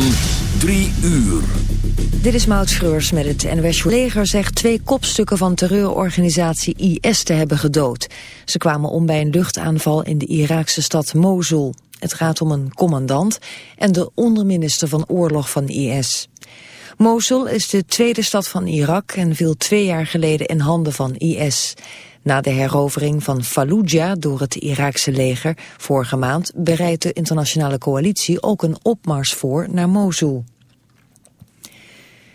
van 3 uur. Dit is Maud Schreurs met het NWS leger zegt twee kopstukken van terreurorganisatie IS te hebben gedood. Ze kwamen om bij een luchtaanval in de Iraakse stad Mosul. Het gaat om een commandant en de onderminister van oorlog van IS. Mosul is de tweede stad van Irak en viel twee jaar geleden in handen van IS. Na de herovering van Fallujah door het Iraakse leger vorige maand bereidt de internationale coalitie ook een opmars voor naar Mosul.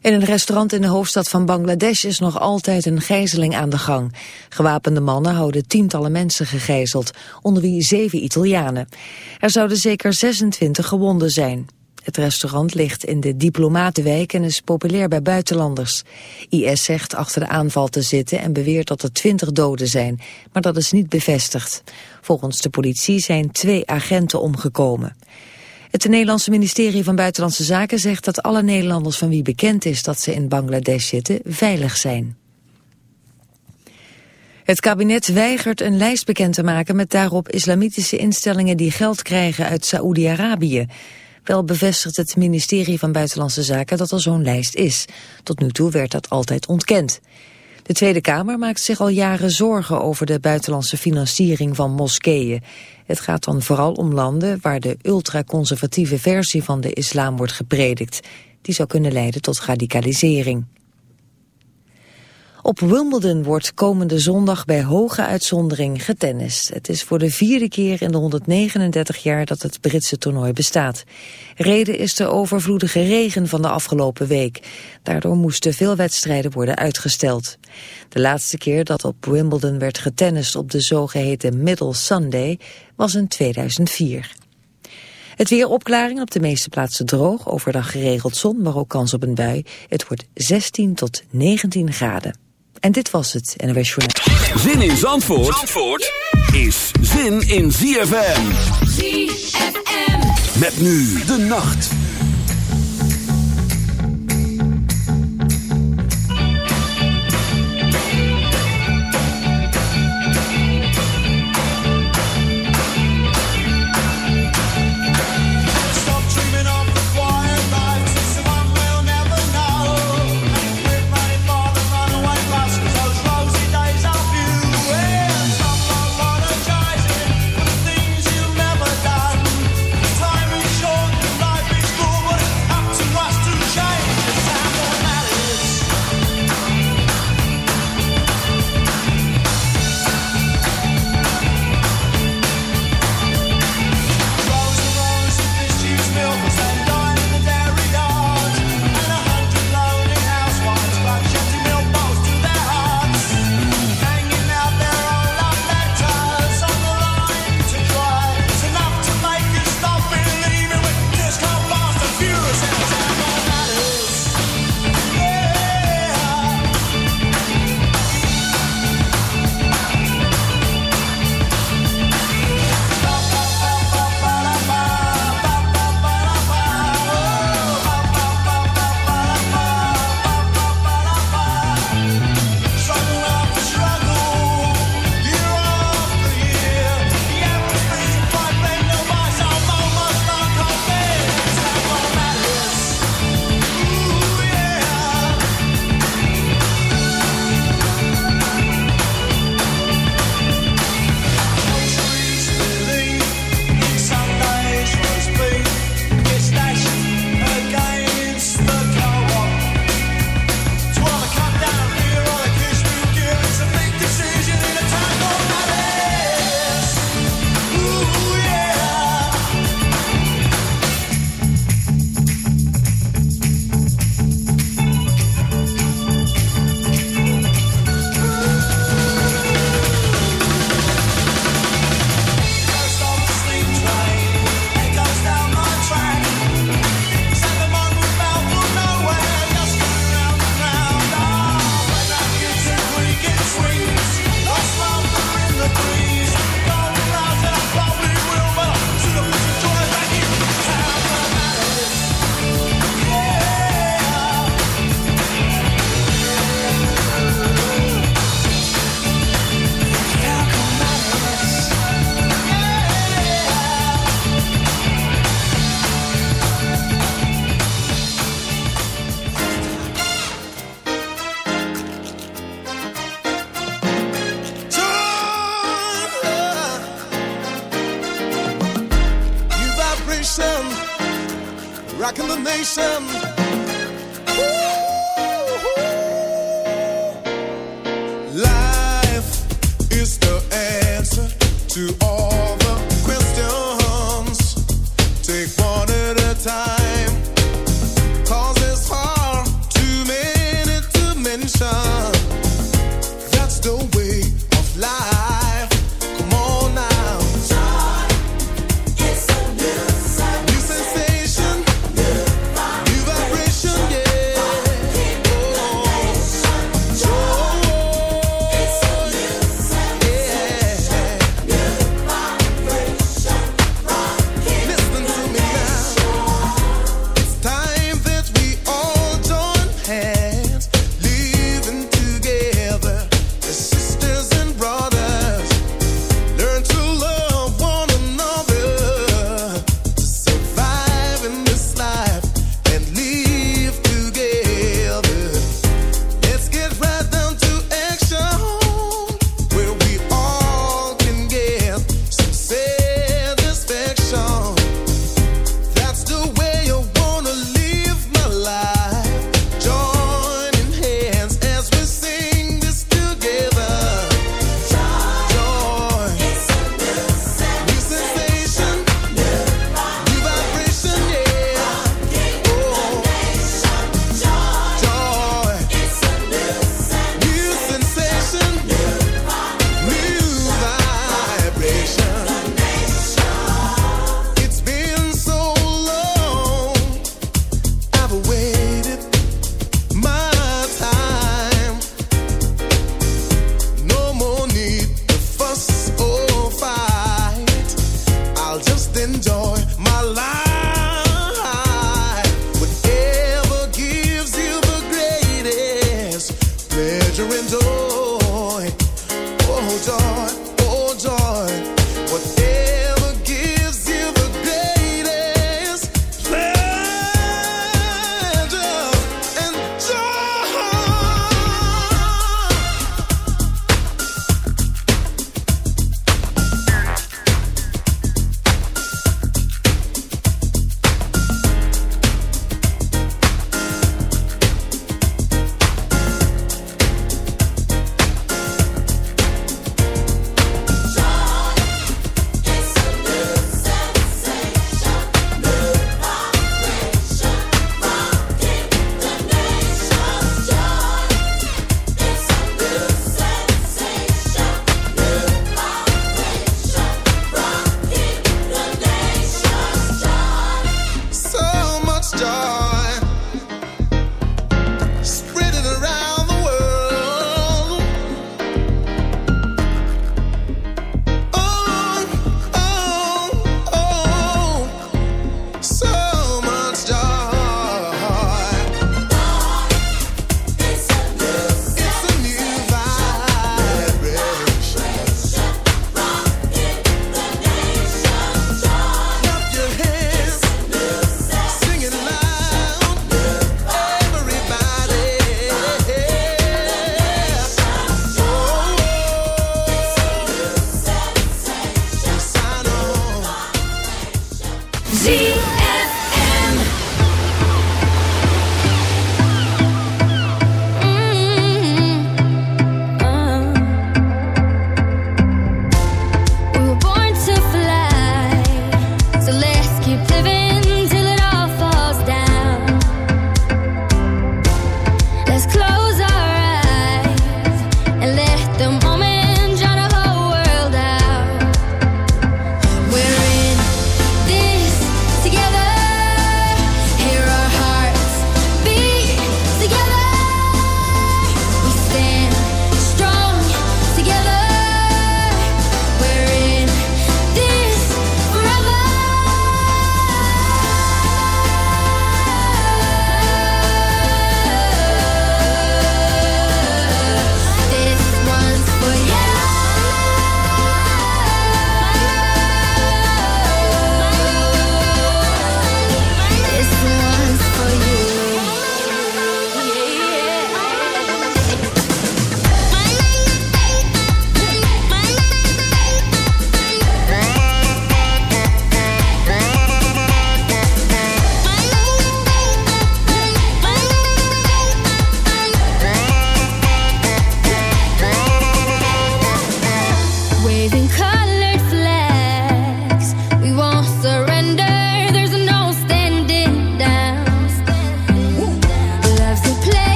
In een restaurant in de hoofdstad van Bangladesh is nog altijd een gijzeling aan de gang. Gewapende mannen houden tientallen mensen gegijzeld, onder wie zeven Italianen. Er zouden zeker 26 gewonden zijn. Het restaurant ligt in de diplomatenwijk en is populair bij buitenlanders. IS zegt achter de aanval te zitten en beweert dat er 20 doden zijn, maar dat is niet bevestigd. Volgens de politie zijn twee agenten omgekomen. Het Nederlandse ministerie van Buitenlandse Zaken zegt dat alle Nederlanders van wie bekend is dat ze in Bangladesh zitten veilig zijn. Het kabinet weigert een lijst bekend te maken met daarop islamitische instellingen die geld krijgen uit Saoedi-Arabië. Wel bevestigt het ministerie van Buitenlandse Zaken dat er zo'n lijst is. Tot nu toe werd dat altijd ontkend. De Tweede Kamer maakt zich al jaren zorgen over de buitenlandse financiering van moskeeën. Het gaat dan vooral om landen waar de ultraconservatieve versie van de islam wordt gepredikt. Die zou kunnen leiden tot radicalisering. Op Wimbledon wordt komende zondag bij hoge uitzondering getennist. Het is voor de vierde keer in de 139 jaar dat het Britse toernooi bestaat. Reden is de overvloedige regen van de afgelopen week. Daardoor moesten veel wedstrijden worden uitgesteld. De laatste keer dat op Wimbledon werd getennist op de zogeheten Middle Sunday was in 2004. Het weer opklaring op de meeste plaatsen droog, overdag geregeld zon, maar ook kans op een bui. Het wordt 16 tot 19 graden. En dit was het NWS Journaal. Zin in Zandvoort, Zandvoort is zin in ZFM. ZFM. Met nu de nacht.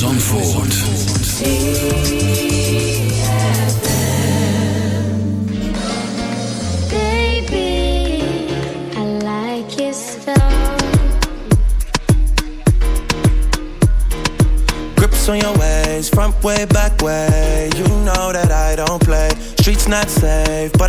Zandvoort. Baby, I like your style. Grips on your ways, front way, back way. You know that I don't play. Streets not safe,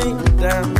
think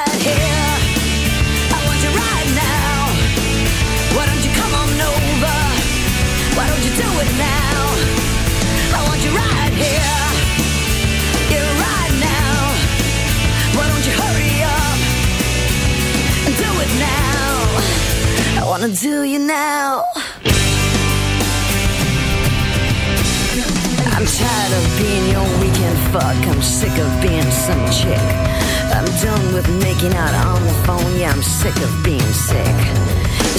sick of being some chick. I'm done with making out on the phone. Yeah, I'm sick of being sick